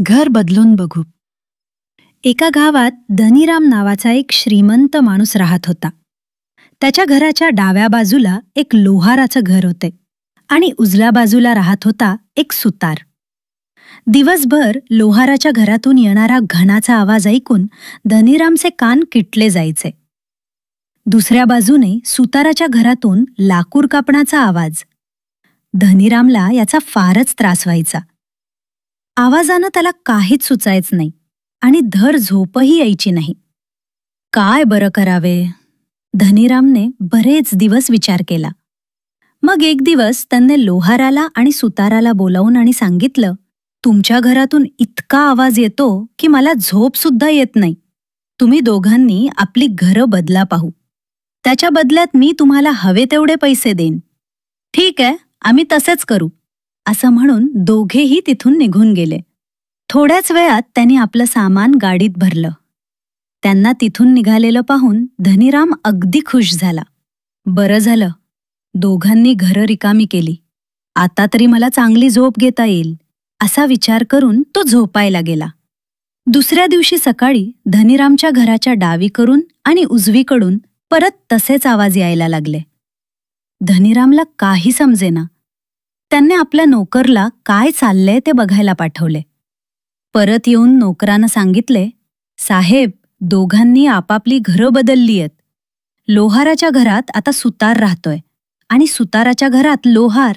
घर बदलून बघू. एका गावात धनीराम नावाचा एक श्रीमंत माणूस राहत होता. त्याच्या घराच्या डाव्या बाजूला एक लोहाराचं घर होते आणि उजल्या बाजूला राहत होता एक सुतार. दिवसभर लोहाराच्या घरातून येणारा घणाचा आवाज ऐकून धनीरामचे कान किटले जायचे. दुसऱ्या बाजूने सुताराच्या घरातून लाकूड कापण्याचा आवाज. धनीरामला याचा फारच त्रास व्हायचा. आवाजानं त्याला काहीच सुचायच नाही आणि धर झोपही यायची नाही. काय बरं करावे? धनीरामने बरेच दिवस विचार केला. मग एक दिवस त्यांनी लोहाराला आणि सुताराला बोलावून आणि सांगितलं तुमच्या घरातून इतका आवाज येतो की मला झोप सुद्धा येत नाही. तुम्ही दोघांनी आपली घरं बदला पाहू. त्याच्या बदल्यात मी तुम्हाला हवे तेवढे पैसे देईन. ठीक आहे आम्ही तसेच करू. असं म्हणून दोघेही तिथून निघून गेले. थोड्याच वेळात त्यांनी आपलं सामान गाडीत भरलं. त्यांना तिथून निघालेलं पाहून धनीराम अगदी खुश झाला. बरं झालं. दोघांनी घरं रिकामी केली. आता तरी मला चांगली झोप घेता येईल असा विचार करून तो झोपायला गेला. दुसऱ्या दिवशी सकाळी धनीरामच्या घराच्या डावीकडून आणि उजवीकडून परत तसेच आवाज यायला लागले. धनीरामला काही समजेना. त्यांनी आपल्या नोकरला काय चाललंय ते बघायला पाठवले. परत येऊन नोकरानं सांगितले साहेब दोघांनी आपापली घरं बदलली आहेत. लोहाराच्या घरात आता सुतार राहतोय आणि सुताराच्या घरात लोहार